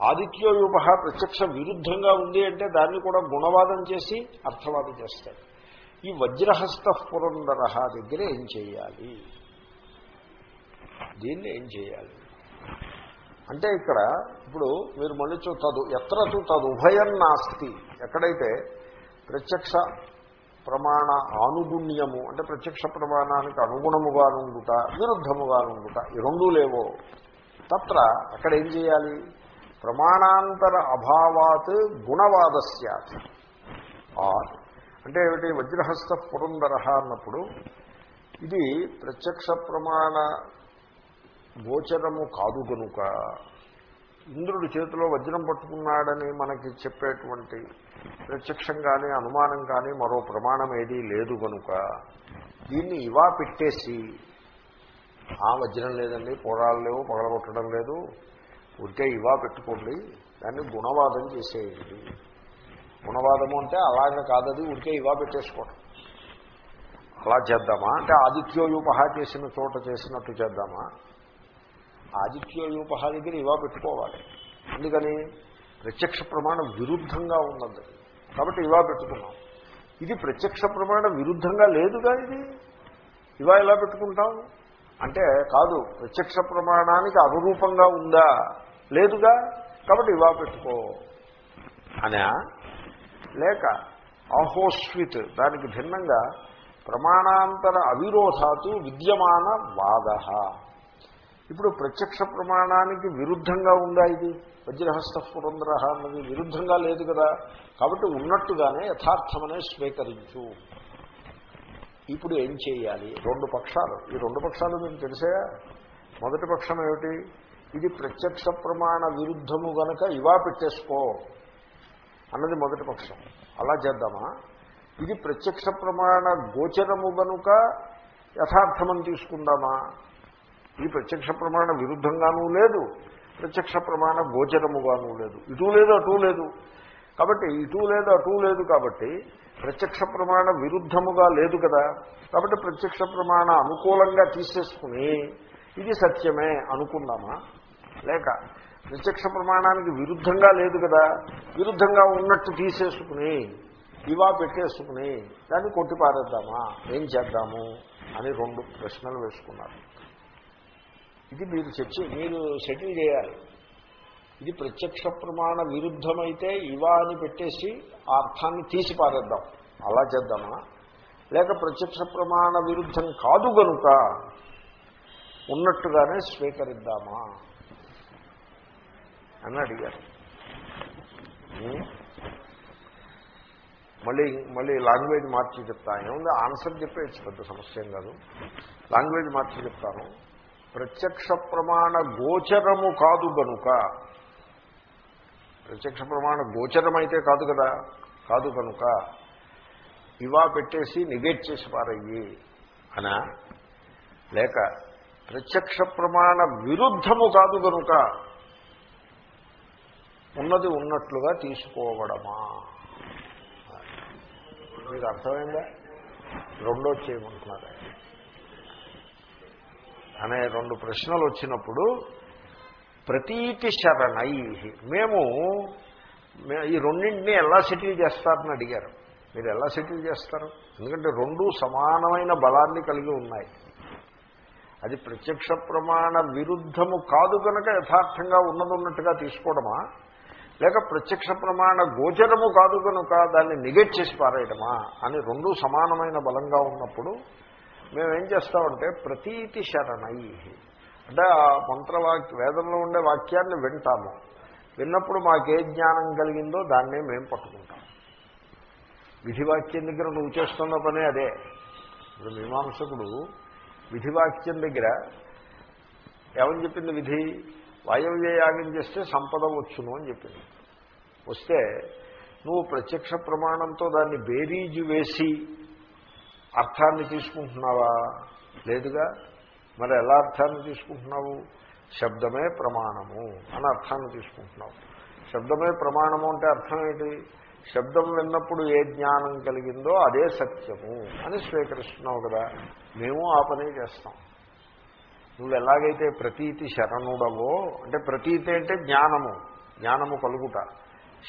ఆదిత్యోయూప ప్రత్యక్ష విరుద్ధంగా ఉంది అంటే దాన్ని కూడా గుణవాదం చేసి అర్థవాదం చేస్తారు ఈ వజ్రహస్త పురందర దగ్గర ఏం చేయాలి? దీన్ని ఏం చేయాలి? అంటే ఇక్కడ ఇప్పుడు మీరు మళ్ళీ తదు ఎత్ర తదు నాస్తి. ఎక్కడైతే ప్రత్యక్ష ప్రమాణ ఆనుగుణ్యము అంటే ప్రత్యక్ష ప్రమాణానికి అనుగుణముగా నుండుట విరుద్ధముగా నుండుట ఈ రెండూ లేవో తత్ర అక్కడ ఏం చేయాలి? ప్రమాణాంతర అభావాత్ గుణవాదస్య. ఆర్ అంటే ఏమిటి? వజ్రహస్త పురందర అన్నప్పుడు ఇది ప్రత్యక్ష ప్రమాణ గోచరము కాదు గనుక. ఇంద్రుడి చేతిలో వజ్రం పట్టుకున్నాడని మనకి చెప్పేటువంటి ప్రత్యక్షం కానీ అనుమానం కానీ మరో ప్రమాణం ఏదీ లేదు కనుక దీన్ని ఇవా పెట్టేసి ఆ వజ్రం లేదండి పోరాలు లేవు పగలగొట్టడం లేదు. ఉంటే ఇవా పెట్టుకోండి దాన్ని గుణవాదం చేసేయండి. గుణవాదము అంటే అలాగే కాదది ఉంటే ఇవా పెట్టేసుకోవడం అలా చేద్దామా? అంటే ఆదిత్యోయూపహ చేసిన చోట చేసినట్టు చేద్దామా? ఆదిత్యోయూపహ దగ్గర ఇవా పెట్టుకోవాలి. అందుకని ప్రత్యక్ష ప్రమాణం విరుద్ధంగా ఉన్నది. కాబట్టి ఇవా పెట్టుకున్నాం. ఇది ప్రత్యక్ష ప్రమాణం విరుద్ధంగా లేదుగా ఇది? ఇవా ఎలా పెట్టుకుంటాం? అంటే కాదు ప్రత్యక్ష ప్రమాణానికి అనురూపంగా ఉందా? లేదుగా కాబట్టి ఇవా పెట్టుకో. అనా? లేక అహోస్విత్ దానికి భిన్నంగా ప్రమాణాంతర అవిరోధాతు విద్యమాన వాద. ఇప్పుడు ప్రత్యక్ష ప్రమాణానికి విరుద్ధంగా ఉందా ఇది? వజ్రహస్త పురంధర అన్నది విరుద్ధంగా లేదు కదా. కాబట్టి ఉన్నట్టుగానే యథార్థమనే స్వీకరించు. ఇప్పుడు ఏం చేయాలి? రెండు పక్షాలు. ఈ రెండు పక్షాలు మీకు తెలిసాయా? మొదటి పక్షం ఏమిటి? ఇది ప్రత్యక్ష ప్రమాణ విరుద్ధము గనక ఇవా పెట్టేసుకో అన్నది మొదటి పక్షం. అలా చేద్దామా? ఇది ప్రత్యక్ష ప్రమాణ గోచరము గనుక యథార్థమని తీసుకుందామా? ఇది ప్రత్యక్ష ప్రమాణ విరుద్ధంగానూ లేదు ప్రత్యక్ష ప్రమాణ గోచరముగానూ లేదు. ఇటు లేదు అటు లేదు. కాబట్టి ఇటు లేదు అటు లేదు కాబట్టి ప్రత్యక్ష ప్రమాణ విరుద్ధముగా లేదు కదా. కాబట్టి ప్రత్యక్ష ప్రమాణ అనుకూలంగా తీసేసుకుని ఇది సత్యమే అనుకుందామా? లేక ప్రత్యక్ష ప్రమాణానికి విరుద్ధంగా లేదు కదా విరుద్ధంగా ఉన్నట్టు తీసేసుకుని ఇవా పెట్టేసుకుని దాన్ని కొట్టిపారేద్దామా ఏం చేద్దాము అని రెండు ప్రశ్నలు వేసుకున్నారు. ఇది మీరు చర్చ మీరు సెటిల్ చేయాలి. ఇది ప్రత్యక్ష ప్రమాణ విరుద్ధమైతే ఇవా అని పెట్టేసి ఆ అర్థాన్ని తీసి పారేద్దాం అలా చేద్దామా? లేక ప్రత్యక్ష ప్రమాణ విరుద్ధం కాదు గనుక ఉన్నట్టుగానే స్వీకరిద్దామా? అని అడిగారు. మళ్ళీ మళ్ళీ లాంగ్వేజ్ మార్చి చెప్తా. ఏముంది? ఆన్సర్ చెప్పేసి పెద్ద సమస్య ఏం కాదు. లాంగ్వేజ్ మార్చి చెప్తాను. ప్రత్యక్ష ప్రమాణ గోచరము కాదు గనుక ప్రత్యక్ష ప్రమాణ గోచరమైతే కాదు కదా కాదు కనుక ఇవా పెట్టేసి నిగేట్ చేసి పారయ్యి అనా? లేక ప్రత్యక్ష ప్రమాణ విరుద్ధము కాదు కనుక ఉన్నది ఉన్నట్లుగా తీసుకోవడమా? మీకు అర్థమైందా? రెండో చేయమంటున్నారు? అనే రెండు ప్రశ్నలు వచ్చినప్పుడు ప్రతీతి శరణై మేము ఈ రెండింటిని ఎలా సెటిల్ చేస్తారని అడిగారు. మీరు ఎలా సెటిల్ చేస్తారు? ఎందుకంటే రెండు సమానమైన బలాన్ని కలిగి ఉన్నాయి. అది ప్రత్యక్ష ప్రమాణ విరుద్ధము కాదు కనుక యథార్థంగా ఉన్నది ఉన్నట్టుగా తీసుకోవడమా? లేక ప్రత్యక్ష ప్రమాణ గోచరము కాదు కనుక దాన్ని నిగెట్ చేసి పారేయడమా అని రెండు సమానమైన బలంగా ఉన్నప్పుడు మేమేం చేస్తామంటే ప్రతీతి శరణై. అంటే ఆ మంత్రవాక్య వేదంలో ఉండే వాక్యాన్ని వింటాము. విన్నప్పుడు మాకే జ్ఞానం కలిగిందో దాన్నే మేము పట్టుకుంటాం. విధివాక్యం దగ్గర నువ్వు చేస్తున్న పనే అదే. ఇప్పుడు మీమాంసకుడు విధివాక్యం దగ్గర ఏమని చెప్పింది విధి? వాయవ్య యాగం చేస్తే సంపద వచ్చును అని చెప్పింది. వస్తే నువ్వు ప్రత్యక్ష ప్రమాణంతో దాన్ని బేరీజు వేసి అర్థాన్ని తీసుకుంటున్నావా? లేదుగా. మరి ఎలా అర్థాన్ని తీసుకుంటున్నావు? శబ్దమే ప్రమాణము అని అర్థాన్ని తీసుకుంటున్నావు. శబ్దమే ప్రమాణము అంటే అర్థం ఏంటి? శబ్దం విన్నప్పుడు ఏ జ్ఞానం కలిగిందో అదే సత్యము అని స్వీకరిస్తున్నావు కదా. మేము ఆ పని చేస్తాం. నువ్వు ఎలాగైతే ప్రతీతి శరణుడవో అంటే ప్రతీతి అంటే జ్ఞానము జ్ఞానము కలుగుట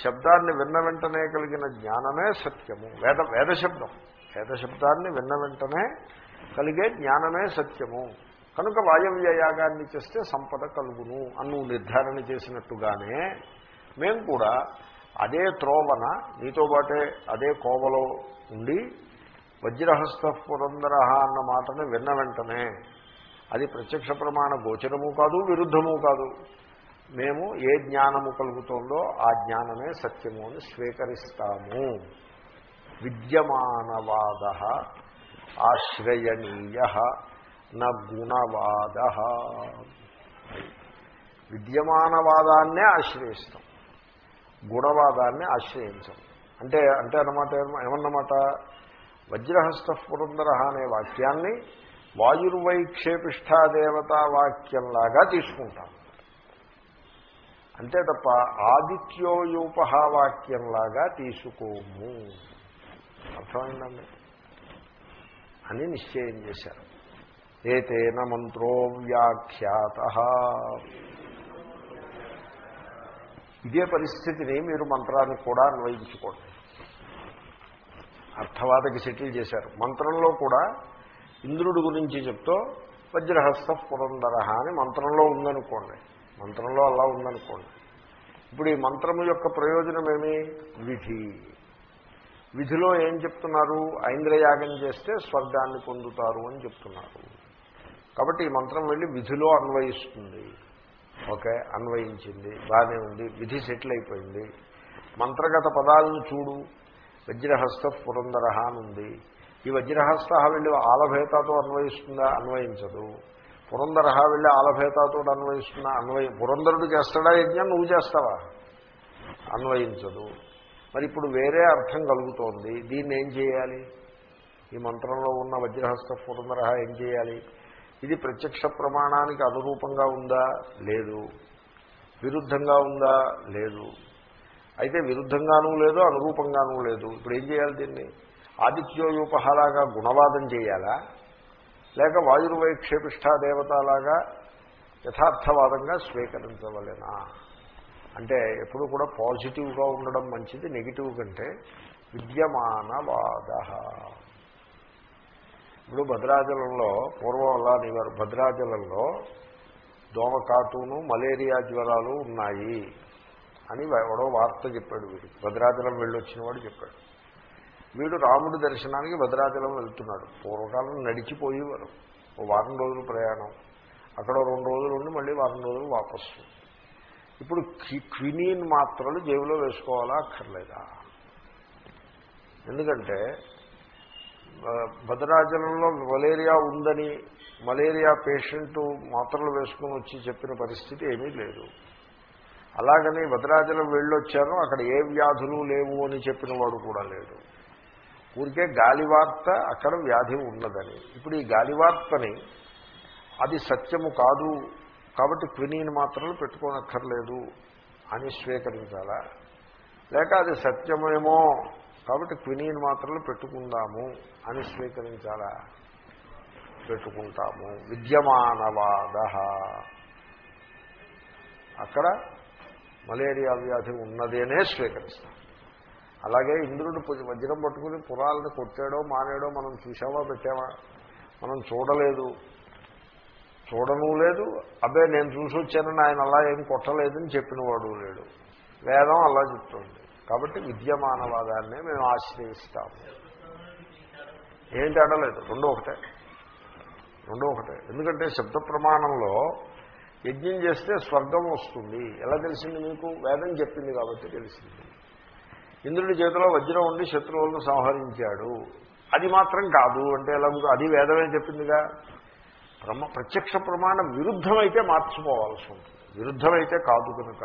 శబ్దాన్ని విన్న వెంటనే కలిగిన జ్ఞానమే సత్యము. వేద వేద శబ్దం. వేద శబ్దాన్ని విన్న వెంటనే కలిగే జ్ఞానమే సత్యము. కనుక వాయవ్య యాగాన్ని చేస్తే సంపద కలుగును అన్ను నిర్ధారణ చేసినట్టుగానే మేము కూడా అదే త్రోవన నీతో పాటే అదే కోవలో ఉండి వజ్రహస్త పురంధర అన్న మాటను విన్న వెంటనే అది ప్రత్యక్ష ప్రమాణ గోచరము కాదు విరుద్ధము కాదు. మేము ఏ జ్ఞానము కలుగుతుందో ఆ జ్ఞానమే సత్యము అని స్వీకరిస్తాము. విద్యమానవాద ఆశ్రయణీయ న గుణవాద. విద్యమానవాదాన్నే ఆశ్రయిస్తాం. గుణవాదాన్ని ఆశ్రయించం. అంటే అంటే అన్నమాట ఏమన్నమాట? వజ్రహస్త పురందర అనే వాక్యాన్ని వాయుర్వైక్షేపిష్టాదేవతా వాక్యంలాగా తీసుకుంటాం. అంతే తప్ప ఆదిత్యోయూపహావాక్యంలాగా తీసుకోము. అర్థమైందండి? అని నిశ్చయం చేశారు. ఏతేన మంత్రో వ్యాఖ్యాత. ఇదే పరిస్థితిని మీరు మంత్రానికి కూడా అన్వయించుకోండి. అర్థవాదకి సెటిల్ చేశారు. మంత్రంలో కూడా ఇంద్రుడి గురించి చెప్తూ వజ్రహస్త పురందర అని మంత్రంలో ఉందనుకోండి. మంత్రంలో అలా ఉందనుకోండి. ఇప్పుడు ఈ మంత్రము యొక్క ప్రయోజనం ఏమి విధి. విధిలో ఏం చెప్తున్నారు? ఐంద్రయాగం చేస్తే స్వర్గాన్ని పొందుతారు అని చెప్తున్నారు. కాబట్టి ఈ మంత్రం వెళ్ళి విధిలో అన్వయిస్తుంది. ఓకే అన్వయించింది బాగానే ఉంది విధి సెటిల్ అయిపోయింది. మంత్రగత పదాలను చూడు. వజ్రహస్త పురందర అని ఉంది. ఈ వజ్రహస్త వెళ్ళి ఆలభేతతో అన్వయిస్తుందా? అన్వయించదు. పురందర వెళ్ళి ఆలభేతతో అన్వయిస్తుందా అన్వయి పురందరుడు చేస్తాడా యజ్ఞం? నువ్వు చేస్తావా? అన్వయించదు. మరి ఇప్పుడు వేరే అర్థం కలుగుతోంది. దీన్ని ఏం చేయాలి? ఈ మంత్రంలో ఉన్న వజ్రహస్త పురందర ఏం చేయాలి? ఇది ప్రత్యక్ష ప్రమాణానికి అనురూపంగా ఉందా? లేదు. విరుద్ధంగా ఉందా? లేదు. అయితే విరుద్ధంగానూ లేదు అనురూపంగానూ లేదు. ఇప్పుడు ఏం చేయాలి దీన్ని? ఆదిత్యోయూపహలాగా గుణవాదం చేయాలా? లేక వాయుర్వైక్షేపిష్టా దేవతలాగా యథార్థవాదంగా స్వీకరించవలేనా? అంటే ఎప్పుడు కూడా పాజిటివ్గా ఉండడం మంచిది నెగిటివ్ కంటే విద్యమానవాద. ఇప్పుడు భద్రాచలంలో పూర్వం అలా అనేవారు భద్రాచలంలో దోమకాటును మలేరియా జ్వరాలు ఉన్నాయి అని ఎవడో వార్త చెప్పాడు వీడికి. భద్రాచలం వెళ్ళొచ్చిన వాడు చెప్పాడు. వీడు రాముడి దర్శనానికి భద్రాచలం వెళ్తున్నాడు. పూర్వకాలం నడిచిపోయేవారు. ఓ వారం రోజులు ప్రయాణం. అక్కడ రెండు రోజులు ఉండి మళ్ళీ వారం రోజులు వాపస్సు ఇప్పుడు క్వినీన్ మాత్రలు జేబులో వేసుకోవాలా అక్కర్లేదా? ఎందుకంటే భద్రాచలంలో మలేరియా ఉందని మలేరియా పేషెంట్ మాత్రలు వేసుకుని వచ్చి చెప్పిన పరిస్థితి ఏమీ లేదు. అలాగని భద్రాచలం వెళ్ళొచ్చాను అక్కడ ఏ వ్యాధులు లేవు అని చెప్పిన వాడు కూడా లేడు. ఊరికే గాలి వార్త అక్కడ వ్యాధి ఉన్నదని. ఇప్పుడు ఈ గాలి వార్తని అది సత్యము కాదు కాబట్టి క్వినీని మాత్రలు పెట్టుకోనక్కర్లేదు అని స్వీకరించాలా? లేక అది సత్యమేమో కాబట్టి క్వినీని మాత్రలు పెట్టుకుందాము అని స్వీకరించాలా? పెట్టుకుంటాము. విద్యమానవాద. అక్కడ మలేరియా వ్యాధి ఉన్నదేనే స్వీకరిస్తాం. అలాగే ఇంద్రుడు వజ్రం పట్టుకుని పురాలను కొట్టాడో మానేడో మనం చూసామా పెట్టామా? మనం చూడలేదు. చూడను లేదు. అబ్బే నేను చూసి వచ్చానని ఆయన అలా ఏం కొట్టలేదని చెప్పినవాడు లేడు. వేదం అలా చెప్తుంది. కాబట్టి విద్యమానవాదాన్నే మేము ఆశ్రయిస్తాము. ఏం తేడలేదు రెండో ఒకటే. రెండో ఒకటే. ఎందుకంటే శబ్ద ప్రమాణంలో యజ్ఞం చేస్తే స్వర్గం వస్తుంది. ఎలా తెలిసింది మీకు? వేదం చెప్పింది కాబట్టి తెలిసింది. ఇంద్రుడి చేతిలో వజ్రం ఉండి శత్రువులను సంహరించాడు. అది మాత్రం కాదు. అంటే ఎలా అది వేదమే చెప్పిందిగా. ప్రమ ప్రత్యక్ష ప్రమాణం విరుద్ధమైతే మార్చుకోవాల్సి ఉంటుంది. విరుద్ధమైతే కాదు కనుక.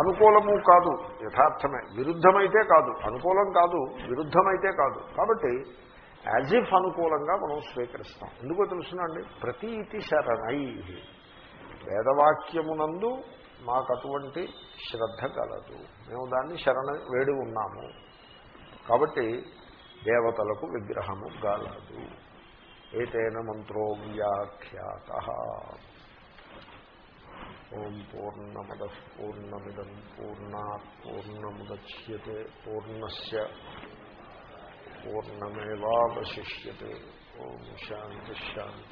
అనుకూలము కాదు యథార్థమే. విరుద్ధమైతే కాదు అనుకూలం కాదు విరుద్ధమైతే కాదు. కాబట్టి యాజ్ ఇఫ్ అనుకూలంగా మనం స్వీకరిస్తాం. ఎందుకో తెలుసునండి? ప్రతీతి శరణై. వేదవాక్యమునందు మాకు అటువంటి శ్రద్ధ కలదు. మేము దాన్ని శరణ వేడి ఉన్నాము. కాబట్టి దేవతలకు విగ్రహము గలదు. ఏతేన మంత్రో వ్యాఖ్యాత. ఓం పూర్ణమద పూర్ణమిదం పూర్ణా పూర్ణముద్యతే పూర్ణస్ పూర్ణమేవాశిష్యతే శాంతిశాంతిశాంతి